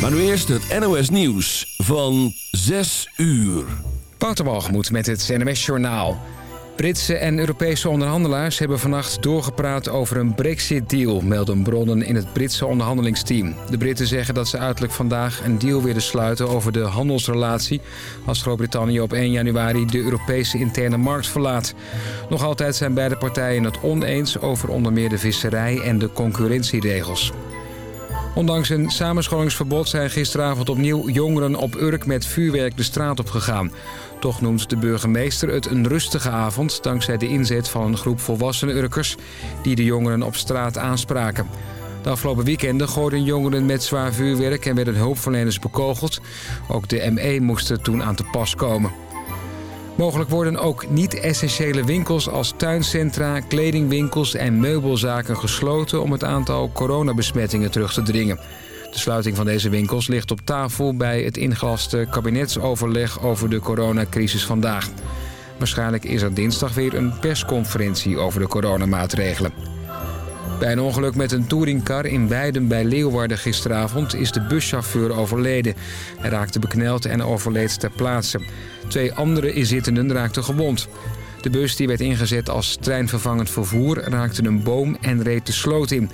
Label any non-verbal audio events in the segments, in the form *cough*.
Maar nu eerst het NOS Nieuws van 6 uur. Waterbalgemoed met het NMS Journaal. Britse en Europese onderhandelaars hebben vannacht doorgepraat over een Brexit-deal, melden bronnen in het Britse onderhandelingsteam. De Britten zeggen dat ze uiterlijk vandaag een deal willen sluiten over de handelsrelatie als Groot-Brittannië op 1 januari de Europese interne markt verlaat. Nog altijd zijn beide partijen het oneens over onder meer de visserij en de concurrentieregels. Ondanks een samenscholingsverbod zijn gisteravond opnieuw jongeren op Urk met vuurwerk de straat op gegaan. Toch noemt de burgemeester het een rustige avond... dankzij de inzet van een groep volwassene Urkers... die de jongeren op straat aanspraken. De afgelopen weekenden gooiden jongeren met zwaar vuurwerk... en werden hulpverleners bekogeld. Ook de ME moest er toen aan te pas komen. Mogelijk worden ook niet-essentiële winkels als tuincentra, kledingwinkels en meubelzaken gesloten om het aantal coronabesmettingen terug te dringen. De sluiting van deze winkels ligt op tafel bij het ingelaste kabinetsoverleg over de coronacrisis vandaag. Waarschijnlijk is er dinsdag weer een persconferentie over de coronamaatregelen. Bij een ongeluk met een touringcar in Weiden bij Leeuwarden gisteravond is de buschauffeur overleden. Hij raakte bekneld en overleed ter plaatse. Twee andere inzittenden raakten gewond. De bus die werd ingezet als treinvervangend vervoer raakte een boom en reed de sloot in.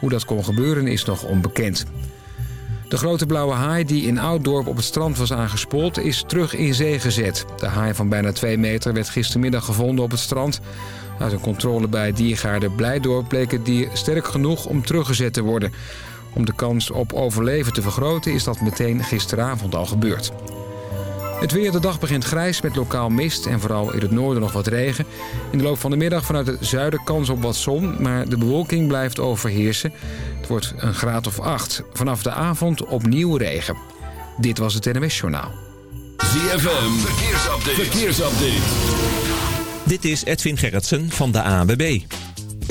Hoe dat kon gebeuren is nog onbekend. De grote blauwe haai die in Ouddorp op het strand was aangespoeld is terug in zee gezet. De haai van bijna 2 meter werd gistermiddag gevonden op het strand. Uit een controle bij diergaarde Blijdorp bleek het dier sterk genoeg om teruggezet te worden. Om de kans op overleven te vergroten is dat meteen gisteravond al gebeurd. Het weer de dag begint grijs met lokaal mist en vooral in het noorden nog wat regen. In de loop van de middag vanuit het zuiden kans op wat zon, maar de bewolking blijft overheersen. Het wordt een graad of 8. Vanaf de avond opnieuw regen. Dit was het NWS Journaal. ZFM, verkeersupdate. verkeersupdate. Dit is Edwin Gerritsen van de ANWB.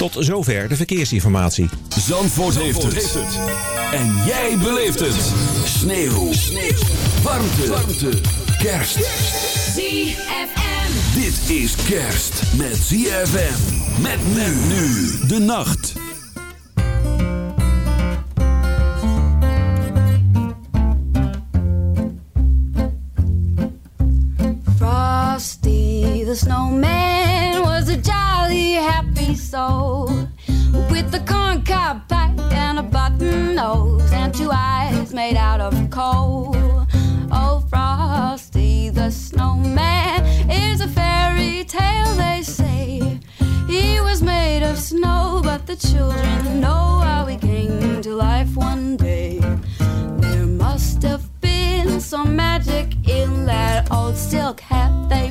Tot zover de verkeersinformatie. Zandvoort, heeft, het. En jij beleeft het. Sneeuw. Sneeuw. Warmte. Warmte. Kerst. ZFM. Dit is kerst met ZFM. Met men nu. De nacht. Frosty the snowman was a jolly happy soul with a corncob pipe and a button nose and two eyes made out of coal. Oh, Frosty the snowman is a fairy tale, they say. He was made of snow, but the children know how he came to life one day. There must have been some magic in that old silk hat they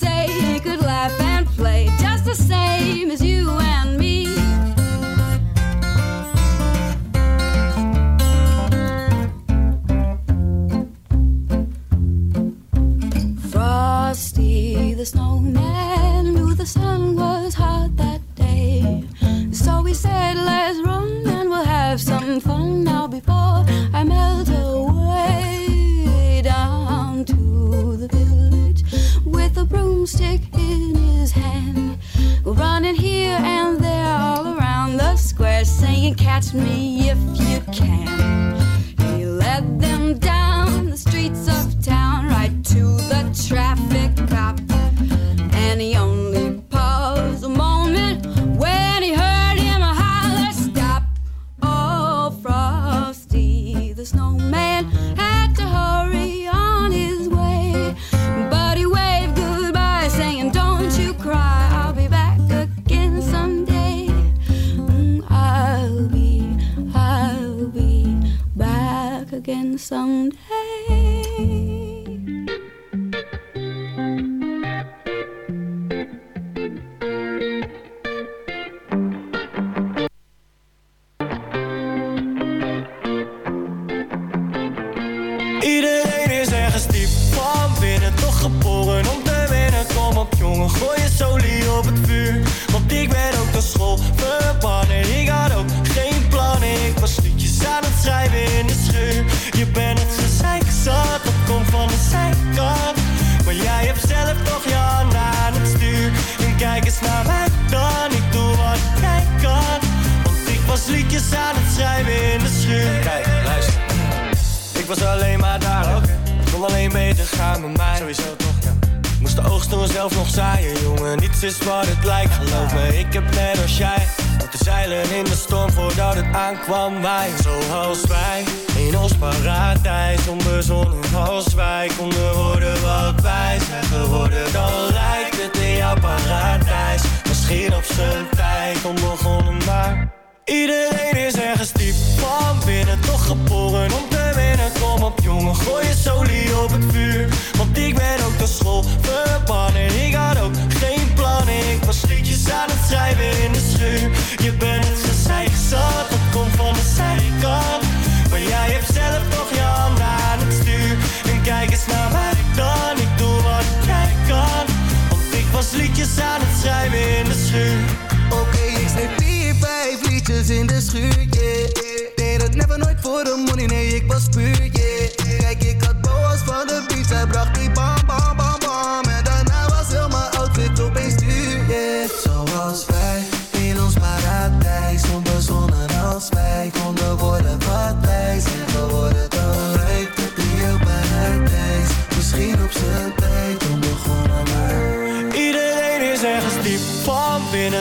say he could laugh and play just the same as you and me. Frosty the snowman broomstick in his hand. Running here and there all around the square, saying, Catch me if you can. He led them down was alleen maar daar. Ik kon alleen beter gaan met mij. Sowieso toch, ja. Moest de oogst toen zelf nog zaaien, jongen. Niets is wat het lijkt, geloof me. Ik heb net als jij moeten zeilen in de storm voordat het aankwam. Wij, zoals wij, in ons paradijs. Onbezonnen als wij konden worden wat wij zijn geworden. Dan lijkt het in jouw paradijs. Misschien op zijn tijd onbegonnen, maar iedereen is ergens diep van binnen. Toch geboren om te winnen. Kom op, jongen, gooi je solie op het vuur. Want ik ben ook de school verbannen. Ik had ook geen plannen. Ik was liedjes aan het schrijven in de schuur. Je bent het gezeik zat, dat komt van de zijkant. Maar jij hebt zelf nog je handen aan het stuur. En kijk eens naar mij dan, ik doe wat jij kan. Want ik was liedjes aan het schrijven in de schuur. In de schuur, yeah. Deed het never nooit voor de money, nee, ik was puur, yeah. Kijk, ik had boas van de beach, hij bracht die bam, bam, bam, bam. En daarna was heel mijn outfit opeens duur, yeah. Zoals wij, in ons paradijs, onbezonnen als wij konden worden wat wij zijn geworden. Dan lijkt het heel paradijs, misschien op zijn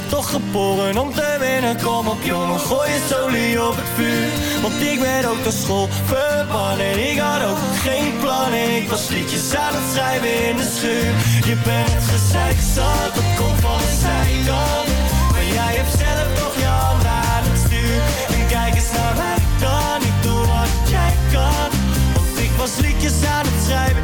toch geboren om te winnen. Kom op jongen, gooi je solie op het vuur. Want ik ben ook de school verbannen. Ik had ook geen plannen, ik was liedjes aan het schrijven in de schuur. Je bent gezeik zat, dat komt van de zijkant. Maar jij hebt zelf toch je handen aan het stuur. En kijk eens naar mij dan, ik doe wat jij kan. Want ik was liedjes aan het schrijven,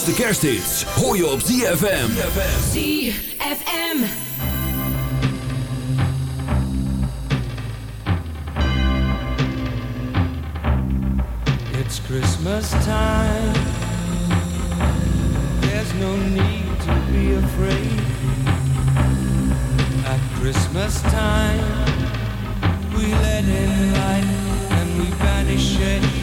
Grootste kersthits hoor je op ZFM. ZFM. It's Christmas time. There's no need to be afraid. At Christmas time, we let in light and we banish it.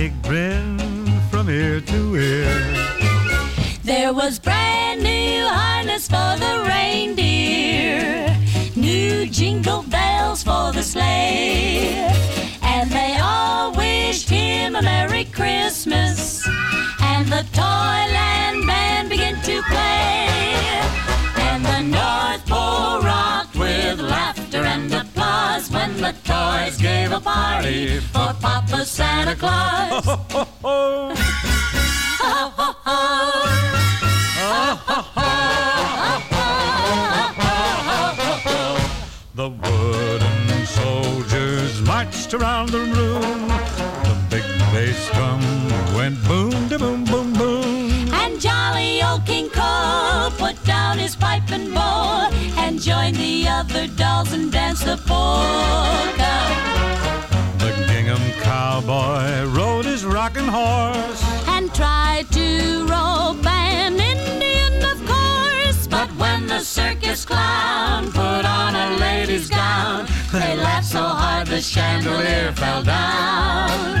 He grinned from ear to ear. There was brand new harness for the reindeer, new jingle bells for the sleigh, and they all wished him a Merry Christmas. And the Toyland band began to play, and the North the toys gave a party for Papa Santa Claus. *laughs* The wooden soldiers marched around the room. The big bass drum went boom, da boom, boom, boom. And jolly old King Cole put down his pipe and bowl and joined the other dolls and danced the polka. The gingham cowboy rode his rocking horse. And tried to rope an Indian, of course. But when the circus clown put on a lady's gown, they laughed so hard the chandelier fell down.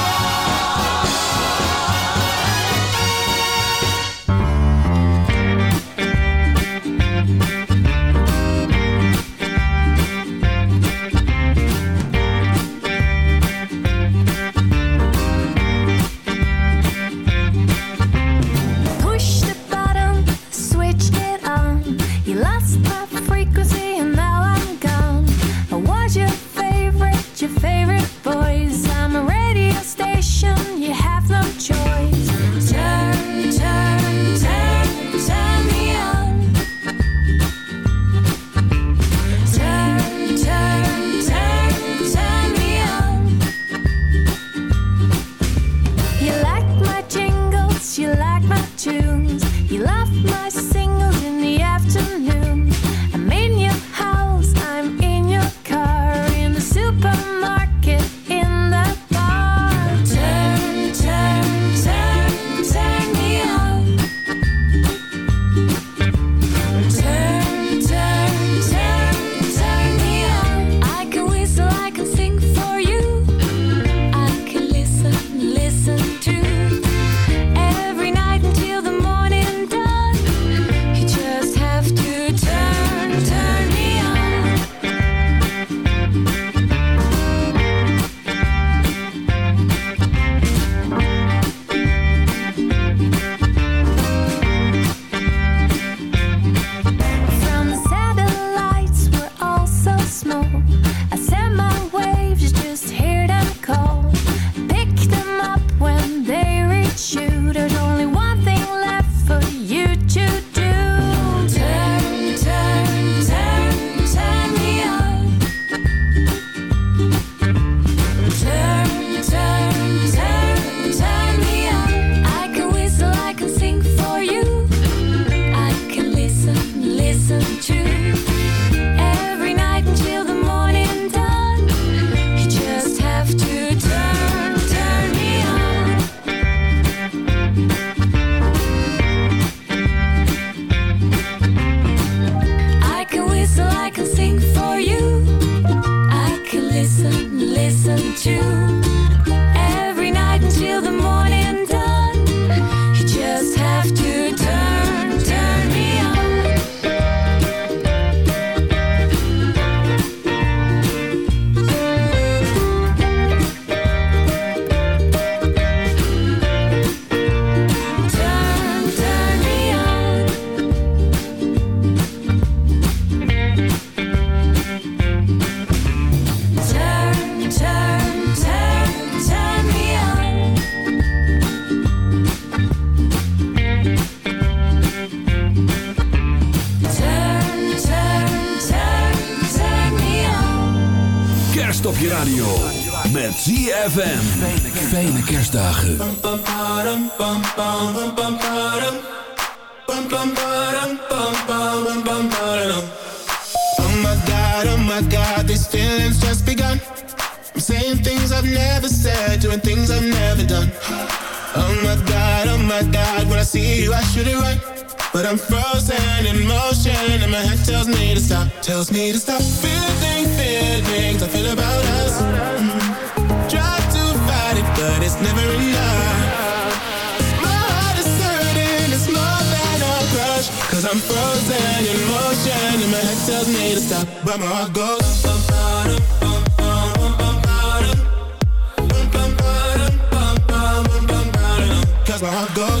ZFM. Fijne kerstdagen. Oh my god, oh my god, these feelings just begun. I'm saying things I've never said, doing things I've never done. Oh my god, oh my god, when I see you, I should it right. But I'm frozen in motion, and my head tells me to stop, tells me to stop. Feeling feelings I feel about us. Cause my heart goes.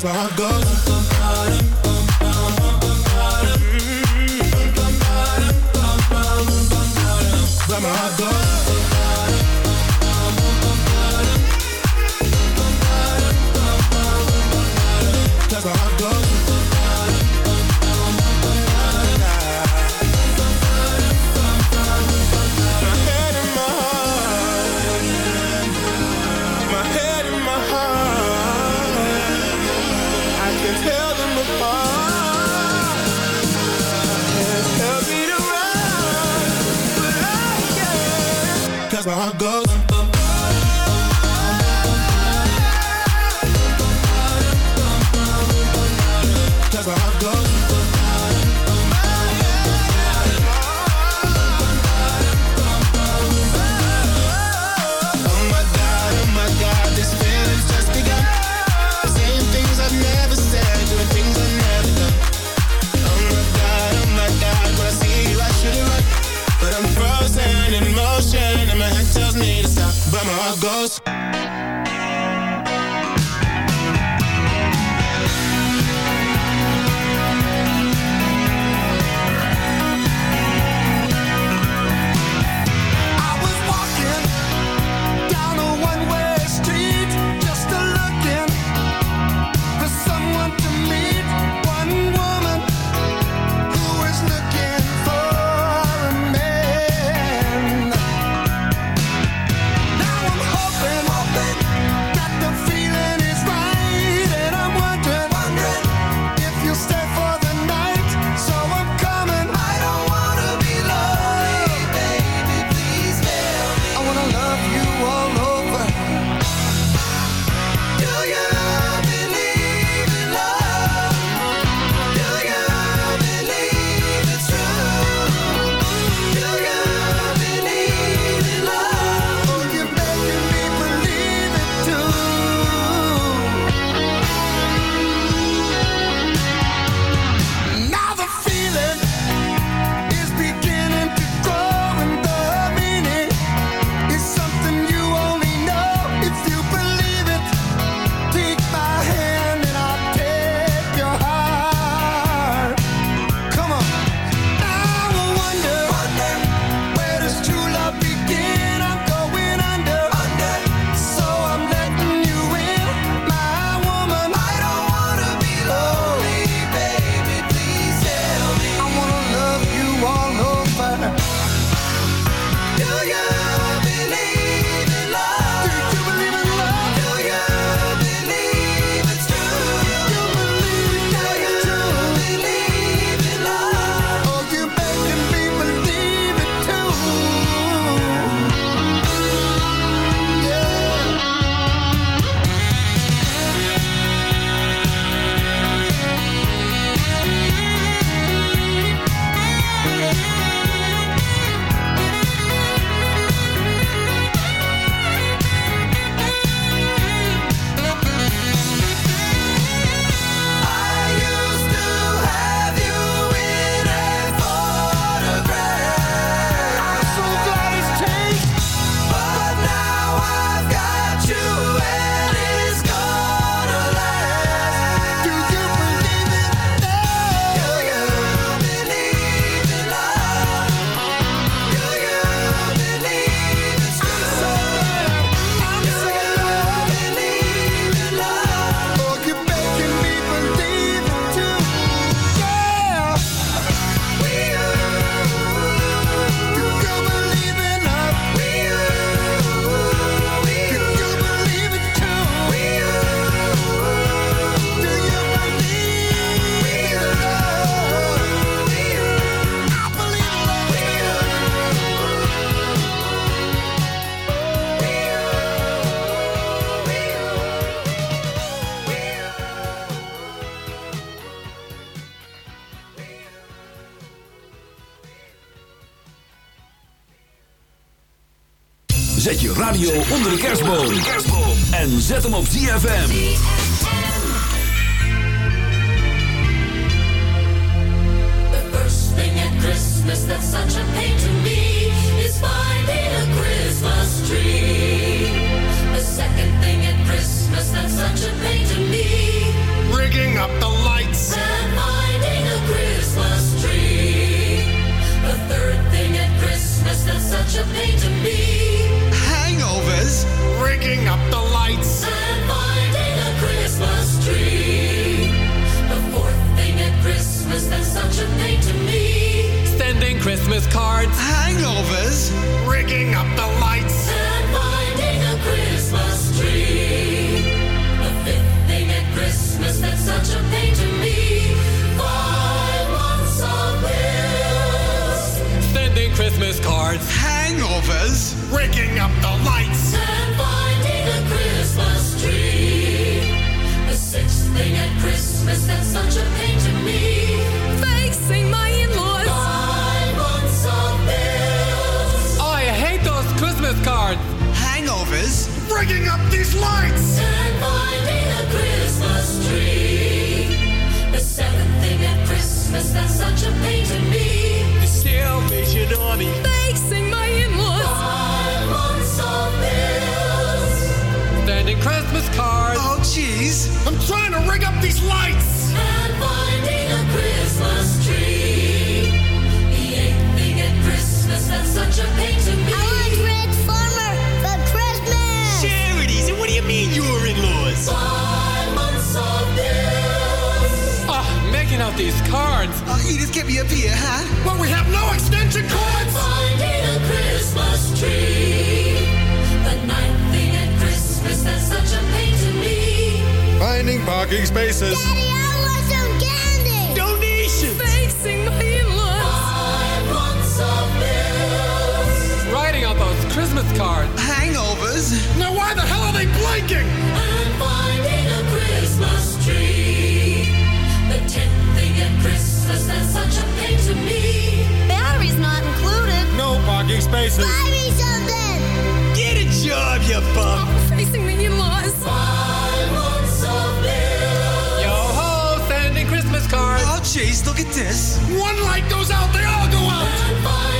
só goza zet hem op ZFM. Hangovers. Rigging up the lights. and finding a Christmas tree. The sixth thing at Christmas that's such a pain to me. Facing my in-laws. Five months of bills Oh, I hate those Christmas cards. Hangovers. Rigging up these lights. and finding a Christmas tree. The seventh thing at Christmas that's such a pain to me. The Salvation Army. Facing Christmas cards. Oh, jeez. I'm trying to rig up these lights. and finding a Christmas tree. The eighth thing at Christmas that's such a pain to me. Red Farmer for Christmas. Charities. And what do you mean you're in-laws? Five months of bills Oh, making out these cards. Oh, you just get me up here, huh? Well, we have no extension and cords. finding a Christmas tree. Parking spaces. Daddy, I want some candy. Donations. Facing my in-laws. Five months of bills Writing out those Christmas cards. Hangovers. Now, why the hell are they blinking? and finding a Christmas tree. The tenth thing at Christmas that's such a pain to me. Batteries not included. No parking spaces. Buy me something. Get a job, you bum. Jeez, look at this. One light goes out, they all go out.